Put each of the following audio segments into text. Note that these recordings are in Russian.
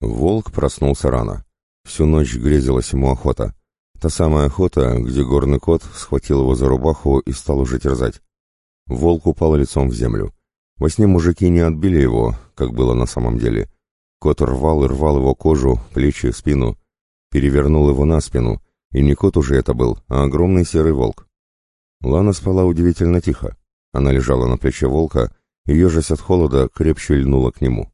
Волк проснулся рано. Всю ночь грезилась ему охота. Та самая охота, где горный кот схватил его за рубаху и стал уже терзать. Волк упал лицом в землю. Во сне мужики не отбили его, как было на самом деле. Кот рвал и рвал его кожу, плечи, спину. Перевернул его на спину, и не кот уже это был, а огромный серый волк. Лана спала удивительно тихо. Она лежала на плече волка, и, ежась от холода, крепче льнула к нему.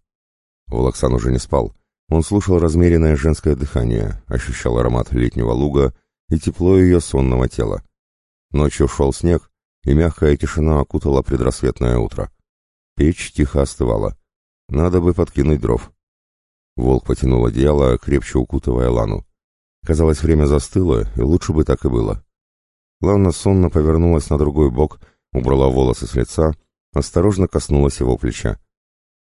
Волоксан уже не спал. Он слушал размеренное женское дыхание, ощущал аромат летнего луга и тепло ее сонного тела. Ночью шел снег, и мягкая тишина окутала предрассветное утро. Печь тихо остывала. Надо бы подкинуть дров. Волк потянул одеяло, крепче укутывая Лану. Казалось, время застыло, и лучше бы так и было. Лана сонно повернулась на другой бок, убрала волосы с лица, осторожно коснулась его плеча.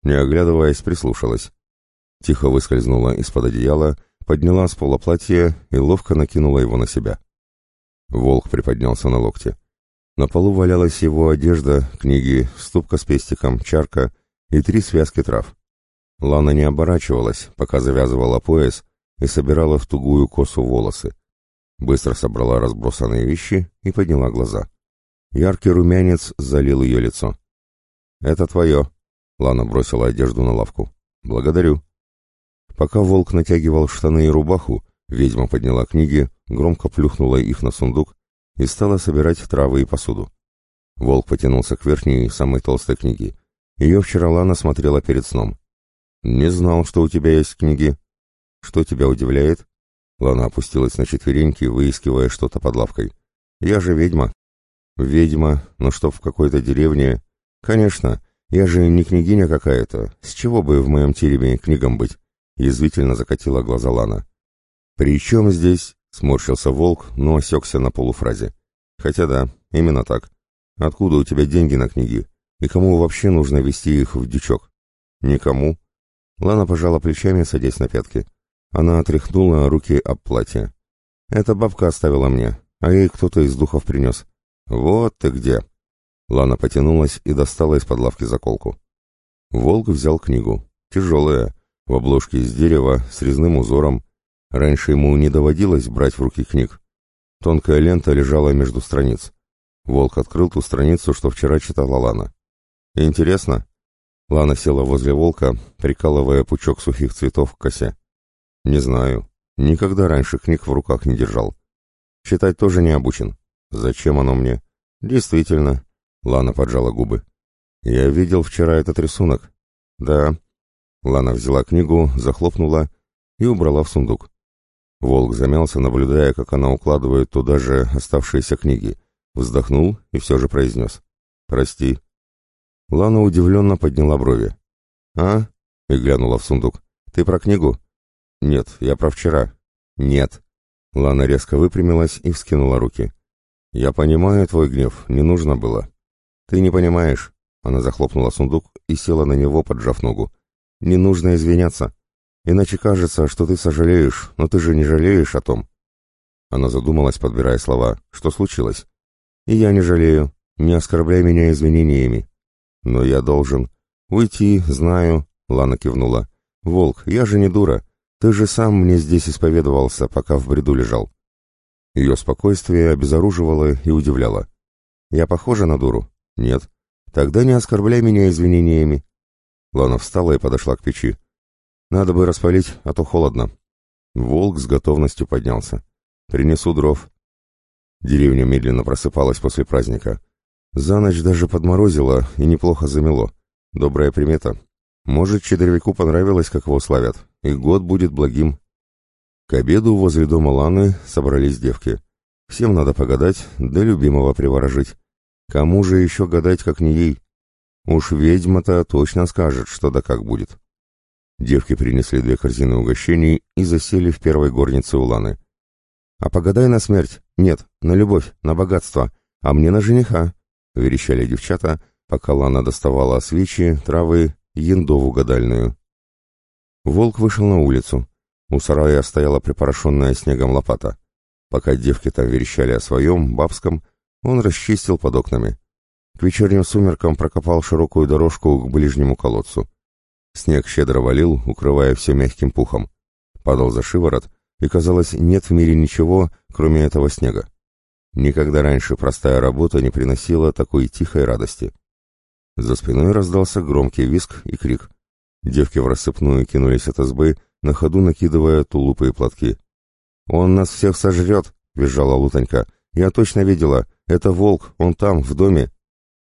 Не оглядываясь, прислушалась. Тихо выскользнула из-под одеяла, подняла с пола платье и ловко накинула его на себя. Волк приподнялся на локте. На полу валялась его одежда, книги, ступка с пестиком, чарка и три связки трав. Лана не оборачивалась, пока завязывала пояс и собирала в тугую косу волосы. Быстро собрала разбросанные вещи и подняла глаза. Яркий румянец залил ее лицо. «Это твое», — Лана бросила одежду на лавку. «Благодарю». Пока волк натягивал штаны и рубаху, ведьма подняла книги, громко плюхнула их на сундук и стала собирать травы и посуду. Волк потянулся к верхней, самой толстой книге. Ее вчера Лана смотрела перед сном. «Не знал, что у тебя есть книги». «Что тебя удивляет?» Лана опустилась на четвереньки, выискивая что-то под лавкой. «Я же ведьма». «Ведьма, но что в какой-то деревне...» «Конечно, я же не княгиня какая-то. С чего бы в моем тереме книгам быть?» Язвительно закатила глаза Лана. «При чем здесь?» — сморщился волк, но осекся на полуфразе. «Хотя да, именно так. Откуда у тебя деньги на книги? И кому вообще нужно вести их в дючок?» «Никому». Лана пожала плечами, садясь на пятки. Она отряхнула руки об платье. «Это бабка оставила мне, а ей кто-то из духов принес». «Вот ты где!» Лана потянулась и достала из-под лавки заколку. Волк взял книгу. Тяжелая, в обложке из дерева, с резным узором. Раньше ему не доводилось брать в руки книг. Тонкая лента лежала между страниц. Волк открыл ту страницу, что вчера читала Лана. «Интересно?» Лана села возле волка, прикалывая пучок сухих цветов к косе. «Не знаю. Никогда раньше книг в руках не держал. Читать тоже не обучен. Зачем оно мне?» «Действительно». Лана поджала губы. «Я видел вчера этот рисунок». «Да, Лана взяла книгу, захлопнула и убрала в сундук. Волк замялся, наблюдая, как она укладывает туда же оставшиеся книги. Вздохнул и все же произнес. «Прости». Лана удивленно подняла брови. «А?» — и глянула в сундук. «Ты про книгу?» «Нет, я про вчера». «Нет». Лана резко выпрямилась и вскинула руки. «Я понимаю твой гнев, не нужно было». «Ты не понимаешь». Она захлопнула сундук и села на него, поджав ногу. Не нужно извиняться. Иначе кажется, что ты сожалеешь, но ты же не жалеешь о том. Она задумалась, подбирая слова. Что случилось? И я не жалею. Не оскорбляй меня извинениями. Но я должен. Уйти, знаю, Лана кивнула. Волк, я же не дура. Ты же сам мне здесь исповедовался, пока в бреду лежал. Ее спокойствие обезоруживало и удивляло. Я похожа на дуру? Нет. Тогда не оскорбляй меня извинениями. Лана встала и подошла к печи. «Надо бы распалить, а то холодно». Волк с готовностью поднялся. «Принесу дров». Деревня медленно просыпалась после праздника. За ночь даже подморозило и неплохо замело. Добрая примета. Может, Чедровику понравилось, как его славят, и год будет благим. К обеду возле дома Ланы собрались девки. Всем надо погадать, да любимого приворожить. Кому же еще гадать, как не ей? Уж ведьма-то точно скажет, что да как будет. Девки принесли две корзины угощений и засели в первой горнице у Ланы. «А погадай на смерть. Нет, на любовь, на богатство. А мне на жениха», — верещали девчата, пока Лана доставала свечи, травы, яндову гадальную. Волк вышел на улицу. У сарая стояла припорошенная снегом лопата. Пока девки там верещали о своем, бабском, он расчистил под окнами. Вечерним сумеркам прокопал широкую дорожку к ближнему колодцу. Снег щедро валил, укрывая все мягким пухом. Падал за шиворот, и, казалось, нет в мире ничего, кроме этого снега. Никогда раньше простая работа не приносила такой тихой радости. За спиной раздался громкий виск и крик. Девки в рассыпную кинулись от избы, на ходу накидывая тулупы и платки. «Он нас всех сожрет!» — визжала Лутонька. «Я точно видела! Это волк! Он там, в доме!»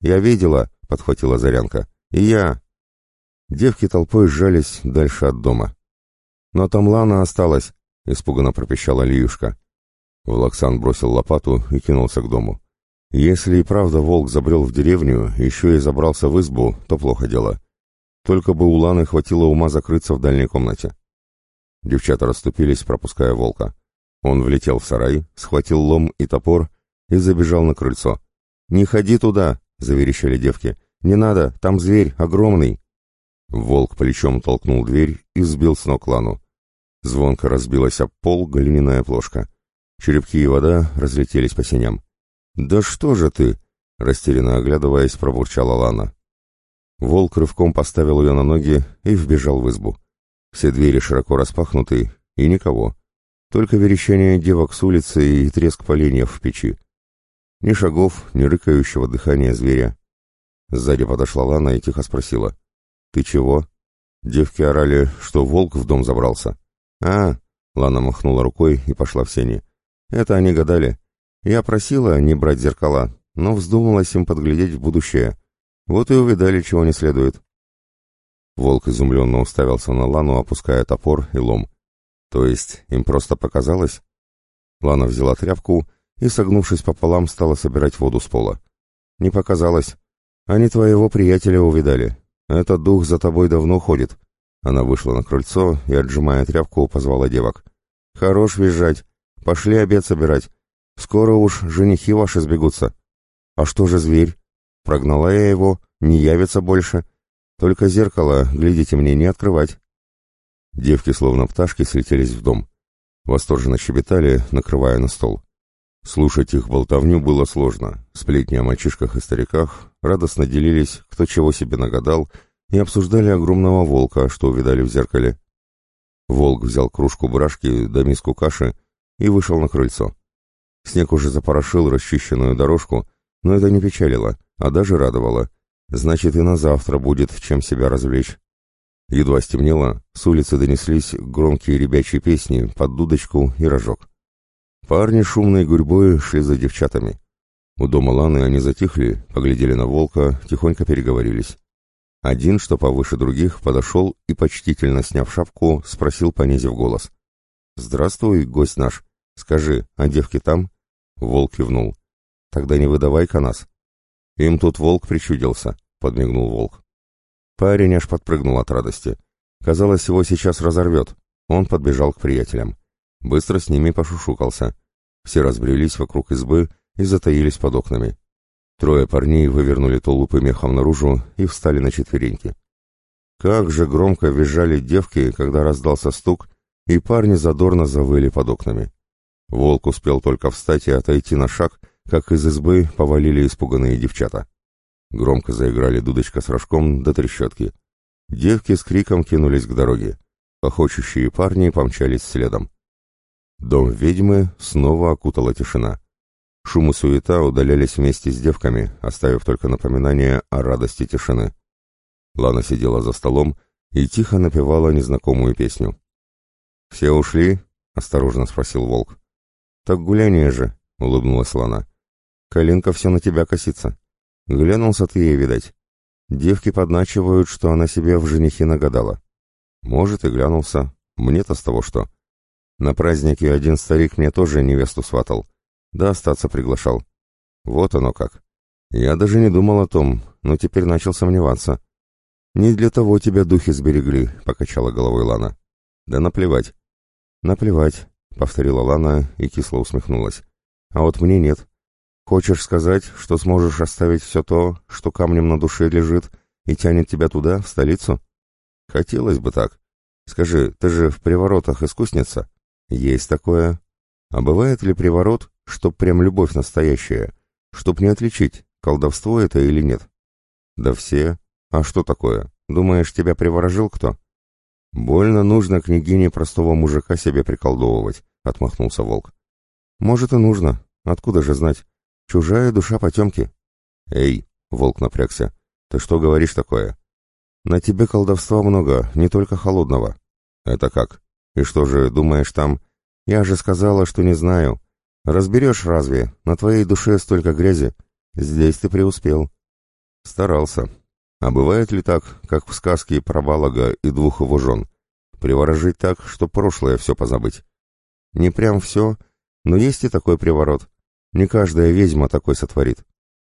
«Я видела!» — подхватила Зарянка. «И я!» Девки толпой сжались дальше от дома. «Но там Лана осталась!» — испуганно пропищала Лиюшка. Влаксан бросил лопату и кинулся к дому. Если и правда волк забрел в деревню, еще и забрался в избу, то плохо дело. Только бы у Ланы хватило ума закрыться в дальней комнате. Девчата расступились, пропуская волка. Он влетел в сарай, схватил лом и топор и забежал на крыльцо. «Не ходи туда!» — заверещали девки. «Не надо, там зверь, огромный!» Волк плечом толкнул дверь и сбил с ног Лану. Звонко разбилась об пол глиняная плошка. Черепки и вода разлетелись по синям. «Да что же ты?» — растерянно оглядываясь, пробурчала Лана. Волк рывком поставил ее на ноги и вбежал в избу. Все двери широко распахнуты, и никого. Только верещание девок с улицы и треск поленьев в печи. Ни шагов, ни рыкающего дыхания зверя. Сзади подошла Лана и тихо спросила. «Ты чего?» Девки орали, что волк в дом забрался. «А!» — Лана махнула рукой и пошла в сени. «Это они гадали. Я просила не брать зеркала, но вздумалась им подглядеть в будущее. Вот и увидали, чего не следует. Волк изумленно уставился на Лану, опуская топор и лом. То есть им просто показалось? Лана взяла тряпку и, согнувшись пополам, стала собирать воду с пола. Не показалось. Они твоего приятеля увидали. Этот дух за тобой давно ходит. Она вышла на крыльцо и, отжимая тряпку, позвала девок. «Хорош визжать. Пошли обед собирать. Скоро уж женихи ваши сбегутся. А что же зверь? Прогнала я его, не явится больше. Только зеркало, глядите мне, не открывать. Девки, словно пташки, слетелись в дом. Восторженно щебетали, накрывая на стол. Слушать их болтовню было сложно. Сплетни о мальчишках и стариках радостно делились, кто чего себе нагадал, и обсуждали огромного волка, что увидали в зеркале. Волк взял кружку брашки да миску каши и вышел на крыльцо. Снег уже запорошил расчищенную дорожку, но это не печалило, а даже радовало. Значит, и на завтра будет чем себя развлечь. Едва стемнело, с улицы донеслись громкие ребячьи песни под дудочку и рожок. Парни шумной гурьбой шли за девчатами. У дома Ланы они затихли, поглядели на волка, тихонько переговорились. Один, что повыше других, подошел и, почтительно сняв шапку, спросил, понизив голос. «Здравствуй, гость наш. Скажи, а девки там?» Волк кивнул. «Тогда не выдавай-ка нас». «Им тут волк причудился», — подмигнул волк. Парень аж подпрыгнул от радости. Казалось, его сейчас разорвет. Он подбежал к приятелям. Быстро с ними пошушукался. Все разбрелись вокруг избы и затаились под окнами. Трое парней вывернули тулупы мехом наружу и встали на четвереньки. Как же громко визжали девки, когда раздался стук, и парни задорно завыли под окнами. Волк успел только встать и отойти на шаг, как из избы повалили испуганные девчата. Громко заиграли дудочка с рожком до трещотки. Девки с криком кинулись к дороге. Похочущие парни помчались следом. Дом ведьмы снова окутала тишина. Шум и суета удалялись вместе с девками, оставив только напоминание о радости тишины. Лана сидела за столом и тихо напевала незнакомую песню. «Все ушли?» — осторожно спросил волк. «Так гуляние же», — улыбнулась Лана. «Калинка все на тебя косится. Глянулся ты ей, видать. Девки подначивают, что она себе в женихи нагадала. Может, и глянулся. Мне-то с того что. На празднике один старик мне тоже невесту сватал. Да остаться приглашал. Вот оно как. Я даже не думал о том, но теперь начал сомневаться. «Не для того тебя духи сберегли», — покачала головой Лана. «Да наплевать». «Наплевать. — повторила Лана и кисло усмехнулась. «А вот мне нет. Хочешь сказать, что сможешь оставить все то, что камнем на душе лежит, и тянет тебя туда, в столицу?» «Хотелось бы так. Скажи, ты же в приворотах искусница?» «Есть такое. А бывает ли приворот, чтоб прям любовь настоящая, чтоб не отличить, колдовство это или нет?» «Да все. А что такое? Думаешь, тебя приворожил кто?» «Больно нужно княгине простого мужика себе приколдовывать», — отмахнулся волк. «Может и нужно. Откуда же знать? Чужая душа потемки». «Эй!» — волк напрягся. «Ты что говоришь такое?» «На тебе колдовства много, не только холодного». «Это как? И что же, думаешь там...» «Я же сказала, что не знаю. Разберешь разве? На твоей душе столько грязи. Здесь ты преуспел». «Старался. А бывает ли так, как в сказке про Балага и двух его жен? Приворожить так, что прошлое все позабыть?» «Не прям все, но есть и такой приворот. Не каждая ведьма такой сотворит.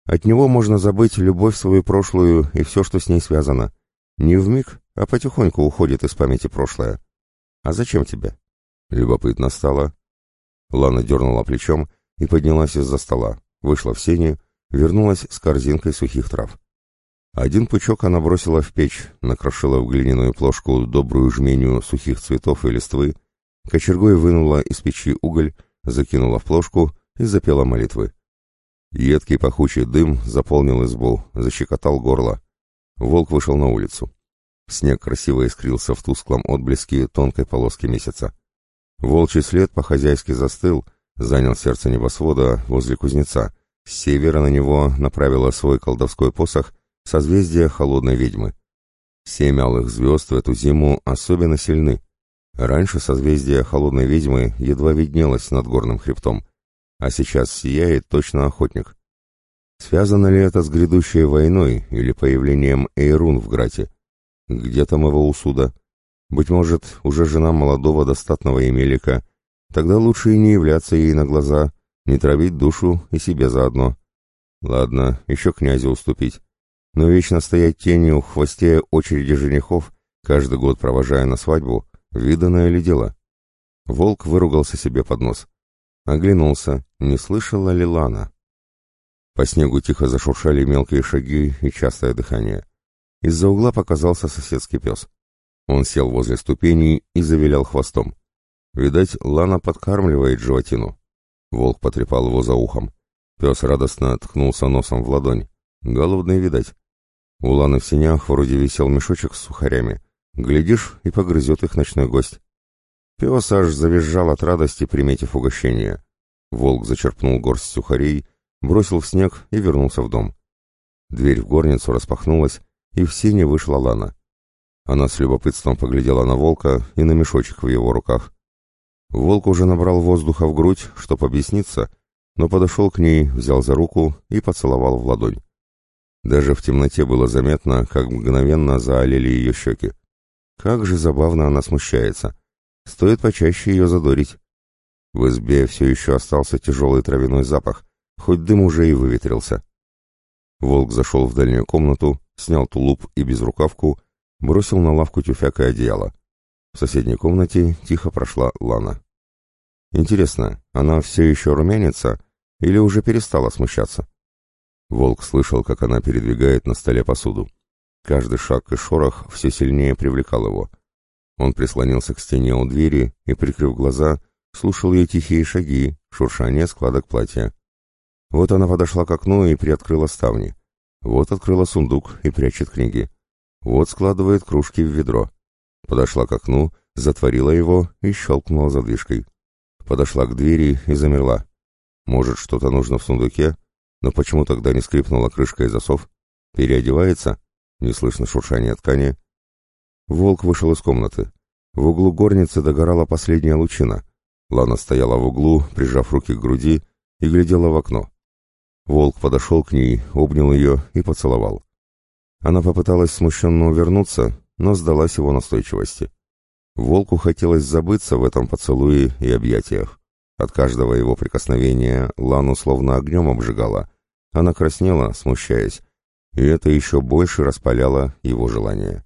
От него можно забыть любовь свою прошлую и все, что с ней связано. Не в миг, а потихоньку уходит из памяти прошлое. А зачем тебе? Любопытно стало. Лана дернула плечом и поднялась из-за стола, вышла в сени, вернулась с корзинкой сухих трав. Один пучок она бросила в печь, накрошила в глиняную плошку добрую жменю сухих цветов и листвы, кочергой вынула из печи уголь, закинула в плошку и запела молитвы. Едкий пахучий дым заполнил избу, защекотал горло. Волк вышел на улицу. Снег красиво искрился в тусклом отблеске тонкой полоски месяца. Волчий след по-хозяйски застыл, занял сердце небосвода возле кузнеца. С севера на него направила свой колдовской посох созвездие холодной ведьмы. Семь алых звезд в эту зиму особенно сильны. Раньше созвездие холодной ведьмы едва виднелось над горным хребтом а сейчас сияет точно охотник. Связано ли это с грядущей войной или появлением Эйрун в Грате? Где там его усуда? Быть может, уже жена молодого достатного Емелика. Тогда лучше и не являться ей на глаза, не травить душу и себе заодно. Ладно, еще князю уступить. Но вечно стоять тенью в хвосте очереди женихов, каждый год провожая на свадьбу, виданное ли дело? Волк выругался себе под нос. Оглянулся, не слышала ли Лана. По снегу тихо зашуршали мелкие шаги и частое дыхание. Из-за угла показался соседский пес. Он сел возле ступеней и завилял хвостом. Видать, Лана подкармливает животину. Волк потрепал его за ухом. Пес радостно ткнулся носом в ладонь. Голодный, видать. У Ланы в синях вроде висел мешочек с сухарями. Глядишь, и погрызет их ночной гость. Пес аж завизжал от радости, приметив угощение. Волк зачерпнул горсть сухарей, бросил в снег и вернулся в дом. Дверь в горницу распахнулась, и в сене вышла Лана. Она с любопытством поглядела на волка и на мешочек в его руках. Волк уже набрал воздуха в грудь, чтоб объясниться, но подошел к ней, взял за руку и поцеловал в ладонь. Даже в темноте было заметно, как мгновенно заолели ее щеки. Как же забавно она смущается. Стоит почаще ее задорить. В избе все еще остался тяжелый травяной запах, хоть дым уже и выветрился. Волк зашел в дальнюю комнату, снял тулуп и безрукавку, бросил на лавку тюфяк и одеяло. В соседней комнате тихо прошла Лана. Интересно, она все еще румянится или уже перестала смущаться? Волк слышал, как она передвигает на столе посуду. Каждый шаг и шорох все сильнее привлекал его. Он прислонился к стене у двери и, прикрыв глаза, слушал ее тихие шаги, шуршание складок платья. Вот она подошла к окну и приоткрыла ставни. Вот открыла сундук и прячет книги. Вот складывает кружки в ведро. Подошла к окну, затворила его и щелкнула задвижкой. Подошла к двери и замерла. Может, что-то нужно в сундуке? Но почему тогда не скрипнула крышка и засов? Переодевается? Не слышно шуршания ткани. Волк вышел из комнаты. В углу горницы догорала последняя лучина. Лана стояла в углу, прижав руки к груди, и глядела в окно. Волк подошел к ней, обнял ее и поцеловал. Она попыталась смущенно увернуться, но сдалась его настойчивости. Волку хотелось забыться в этом поцелуе и объятиях. От каждого его прикосновения Лану словно огнем обжигала. Она краснела, смущаясь, и это еще больше распаляло его желание.